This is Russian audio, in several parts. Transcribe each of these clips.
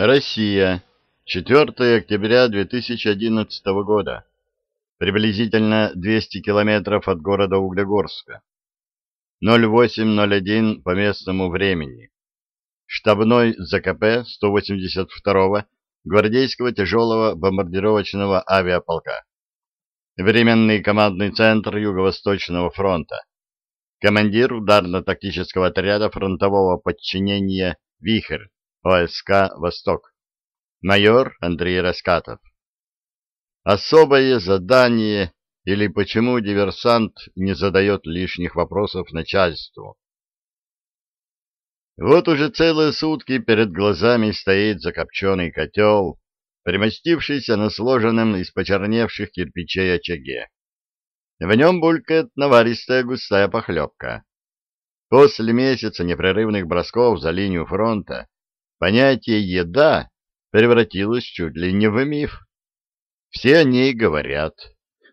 Россия. 4 октября 2011 года. Приблизительно 200 километров от города Углегорска. 08.01 по местному времени. Штабной ЗКП 182-го гвардейского тяжелого бомбардировочного авиаполка. Временный командный центр Юго-Восточного фронта. Командир ударно-тактического отряда фронтового подчинения «Вихрь» ОСК «Восток». Майор Андрей Раскатов. Особое задание или почему диверсант не задает лишних вопросов начальству. Вот уже целые сутки перед глазами стоит закопченный котел, примостившийся на сложенном из почерневших кирпичей очаге. В нем булькает наваристая густая похлебка. После месяца непрерывных бросков за линию фронта понятие «еда» превратилось чуть ли не в миф. Все о ней говорят,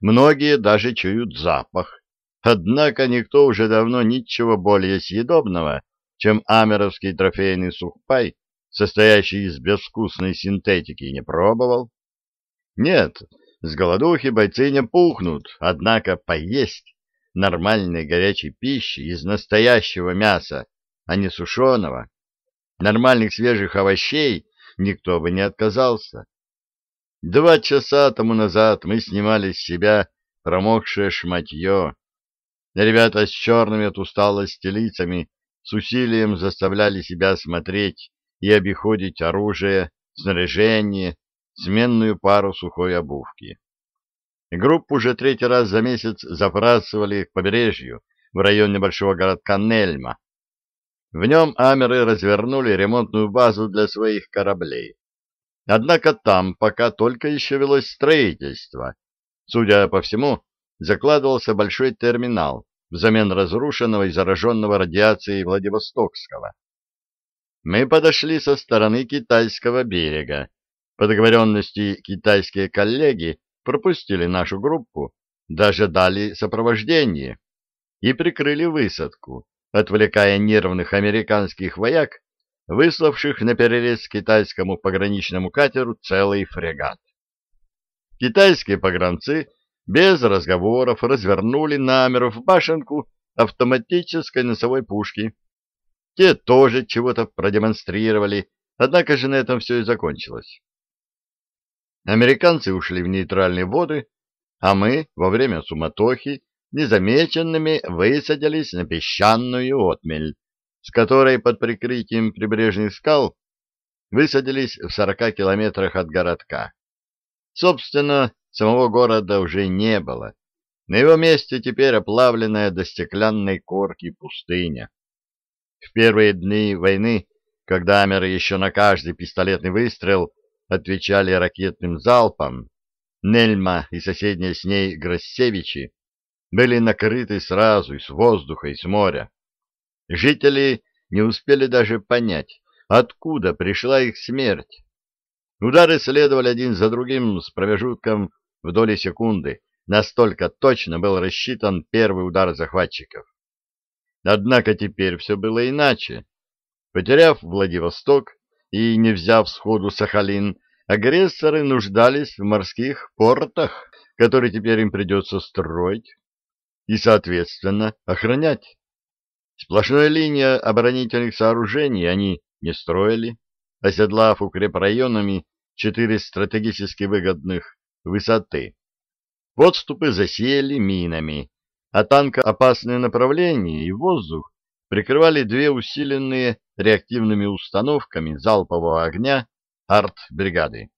многие даже чуют запах, однако никто уже давно ничего более съедобного чем амеровский трофейный сухпай, состоящий из безвкусной синтетики, не пробовал. Нет, с голодухи бойцы не пухнут, однако поесть нормальной горячей пищи из настоящего мяса, а не сушеного, нормальных свежих овощей никто бы не отказался. Два часа тому назад мы снимали с себя промокшее шматье. Ребята с черными от усталости лицами с усилием заставляли себя смотреть и обиходить оружие, снаряжение, сменную пару сухой обувки. Группу уже третий раз за месяц забрасывали к побережью в район небольшого городка Нельма. В нем амеры развернули ремонтную базу для своих кораблей. Однако там пока только еще велось строительство. Судя по всему, закладывался большой терминал, взамен разрушенного и зараженного радиацией Владивостокского. Мы подошли со стороны китайского берега. По договоренности китайские коллеги пропустили нашу группу, даже дали сопровождение и прикрыли высадку, отвлекая нервных американских вояк, выславших на перерез китайскому пограничному катеру целый фрегат. Китайские погранцы без разговоров развернули намеру в башенку автоматической носовой пушки. Те тоже чего-то продемонстрировали, однако же на этом все и закончилось. Американцы ушли в нейтральные воды, а мы во время суматохи незамеченными высадились на песчаную отмель, с которой под прикрытием прибрежных скал высадились в сорока километрах от городка. Собственно, Самого города уже не было. На его месте теперь оплавленная до стеклянной корки пустыня. В первые дни войны, когда амеры еще на каждый пистолетный выстрел отвечали ракетным залпом, Нельма и соседние с ней Гроссевичи были накрыты сразу и с воздуха, и с моря. Жители не успели даже понять, откуда пришла их смерть. Удары следовали один за другим с промежутком в доли секунды, настолько точно был рассчитан первый удар захватчиков. Однако теперь все было иначе. Потеряв Владивосток и не взяв сходу Сахалин, агрессоры нуждались в морских портах, которые теперь им придется строить и, соответственно, охранять. Сплошной линия оборонительных сооружений они не строили, оседлав укрепрайонами четыре стратегически выгодных высоты. Подступы засеяли минами, а танкоопасные направления и воздух прикрывали две усиленные реактивными установками залпового огня арт-бригады.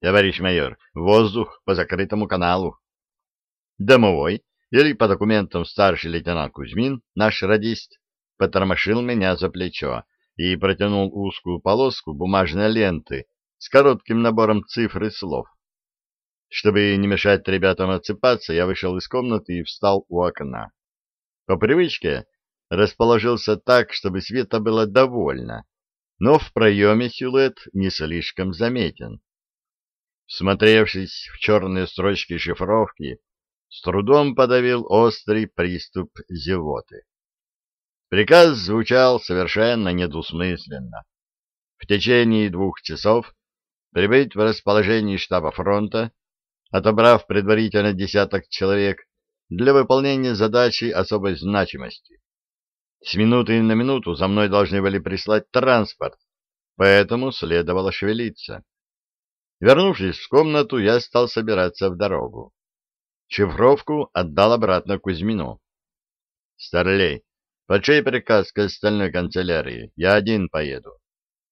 Товарищ майор, воздух по закрытому каналу. Домовой, или по документам старший лейтенант Кузьмин, наш радист, потормошил меня за плечо и протянул узкую полоску бумажной ленты с коротким набором цифр и слов. Чтобы не мешать ребятам отсыпаться, я вышел из комнаты и встал у окна. По привычке расположился так, чтобы света было довольно, но в проеме силуэт не слишком заметен. Смотревшись в черные строчки шифровки, с трудом подавил острый приступ зевоты. Приказ звучал совершенно недвусмысленно. в течение двух часов прибыть в расположение штаба фронта, отобрав предварительно десяток человек для выполнения задачи особой значимости. С минуты на минуту за мной должны были прислать транспорт, поэтому следовало шевелиться. Вернувшись в комнату, я стал собираться в дорогу. Шифровку отдал обратно Кузьмину. «Старлей, под чей приказ к остальной канцелярии? Я один поеду.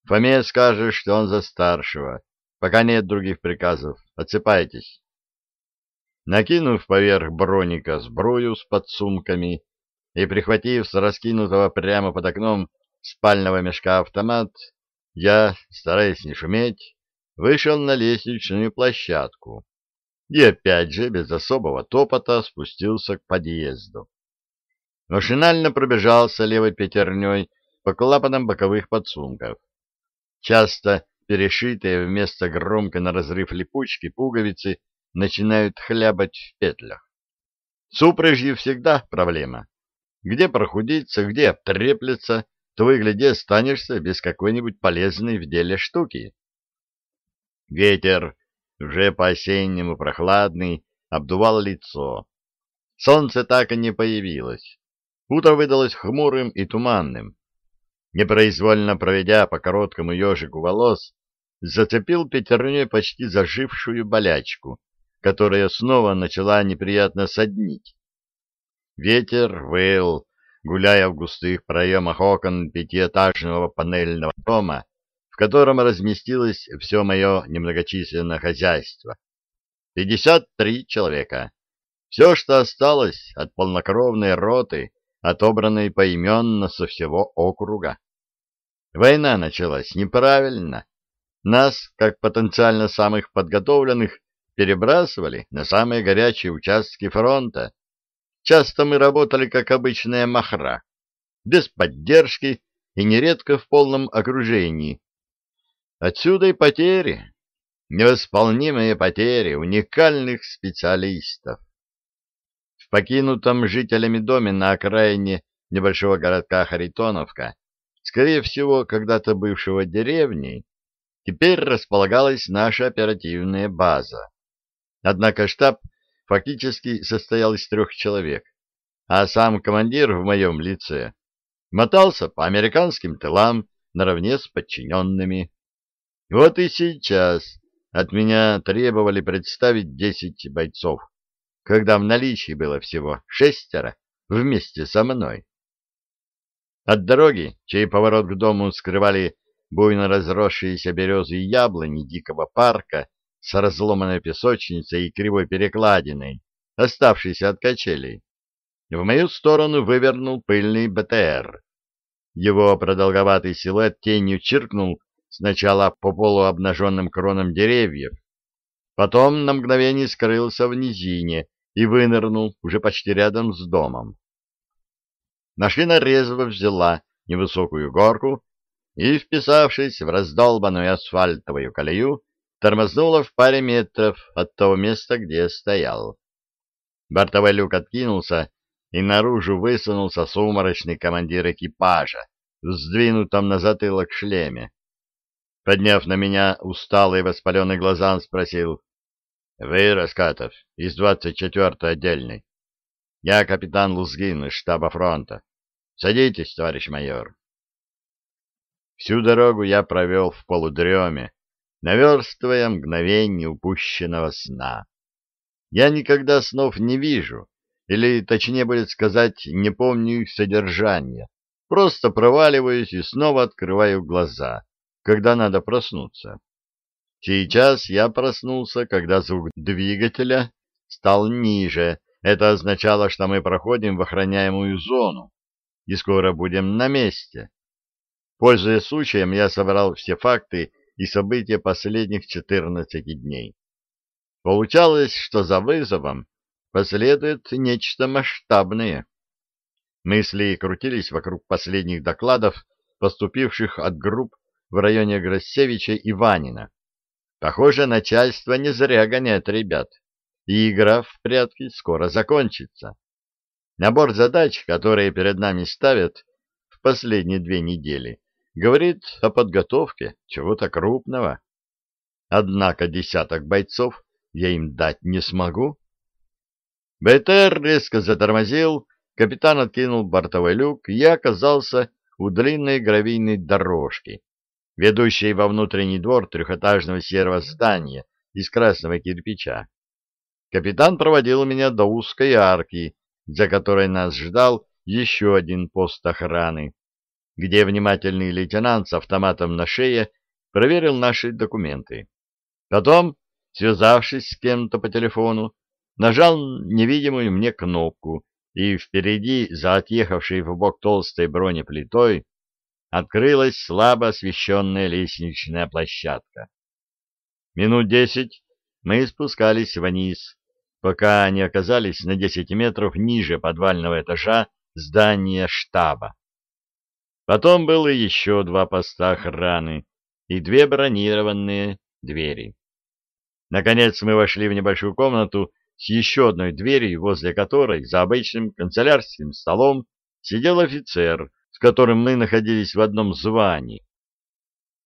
Фоме скажешь, что он за старшего. Пока нет других приказов. Отсыпайтесь». Накинув поверх броника сбрую с подсумками и прихватив с раскинутого прямо под окном спального мешка автомат, я, стараясь не шуметь, вышел на лестничную площадку и опять же без особого топота спустился к подъезду. Машинально пробежался левой пятерней по клапанам боковых подсумков. Часто перешитые вместо громко на разрыв липучки пуговицы начинают хлябать в петлях. С всегда проблема. Где прохудиться, где обтреплется, то выгляди останешься без какой-нибудь полезной в деле штуки. Ветер, уже по-осеннему прохладный, обдувал лицо. Солнце так и не появилось. Утро выдалось хмурым и туманным. Непроизвольно проведя по короткому ежику волос, зацепил пятерней почти зажившую болячку, которая снова начала неприятно соднить. Ветер выл, гуляя в густых проемах окон пятиэтажного панельного дома, в котором разместилось все мое немногочисленное хозяйство. Пятьдесят три человека. Все, что осталось от полнокровной роты, отобранной поименно со всего округа. Война началась неправильно. Нас, как потенциально самых подготовленных, перебрасывали на самые горячие участки фронта. Часто мы работали как обычная махра, без поддержки и нередко в полном окружении, Отсюда и потери, невосполнимые потери уникальных специалистов. В покинутом жителями доме на окраине небольшого городка Харитоновка, скорее всего, когда-то бывшего деревней, теперь располагалась наша оперативная база. Однако штаб фактически состоял из трех человек, а сам командир в моем лице мотался по американским тылам наравне с подчиненными. Вот и сейчас от меня требовали представить десять бойцов, когда в наличии было всего шестеро вместе со мной. От дороги, чей поворот к дому скрывали буйно разросшиеся березы и яблони дикого парка с разломанной песочницей и кривой перекладиной, оставшейся от качелей, в мою сторону вывернул пыльный БТР. Его продолговатый силуэт тенью чиркнул сначала по полуобнаженным кронам деревьев, потом на мгновение скрылся в низине и вынырнул уже почти рядом с домом. Машина резво взяла невысокую горку и, вписавшись в раздолбанную асфальтовую колею, тормознула в паре метров от того места, где стоял. Бортовой люк откинулся, и наружу высунулся сумрачный командир экипажа сдвинутом на затылок шлеме. Подняв на меня усталые воспаленные глаза, он спросил. — Вы, Раскатов, из 24-й отдельной. Я капитан Лузгин из штаба фронта. Садитесь, товарищ майор. Всю дорогу я провел в полудреме, наверстывая мгновение упущенного сна. Я никогда снов не вижу, или, точнее будет сказать, не помню их содержания. Просто проваливаюсь и снова открываю глаза когда надо проснуться. Сейчас я проснулся, когда звук двигателя стал ниже. Это означало, что мы проходим в охраняемую зону и скоро будем на месте. Пользуясь случаем, я собрал все факты и события последних 14 дней. Получалось, что за вызовом последует нечто масштабное. Мысли крутились вокруг последних докладов, поступивших от групп в районе Гроссевича и Ванина. Похоже, начальство не зря гоняет ребят, и игра в прятки скоро закончится. Набор задач, которые перед нами ставят в последние две недели, говорит о подготовке чего-то крупного. Однако десяток бойцов я им дать не смогу. БТР резко затормозил, капитан откинул бортовой люк, и я оказался у длинной гравийной дорожки, ведущей во внутренний двор трехэтажного серого здания из красного кирпича. Капитан проводил меня до узкой арки, за которой нас ждал еще один пост охраны, где внимательный лейтенант с автоматом на шее проверил наши документы. Потом, связавшись с кем-то по телефону, нажал невидимую мне кнопку, и впереди, за отъехавшей в бок толстой бронеплитой, открылась слабо освещенная лестничная площадка. Минут десять мы спускались вниз, пока не оказались на десять метров ниже подвального этажа здания штаба. Потом было еще два поста охраны и две бронированные двери. Наконец мы вошли в небольшую комнату с еще одной дверью, возле которой за обычным канцелярским столом сидел офицер, с которым мы находились в одном звании.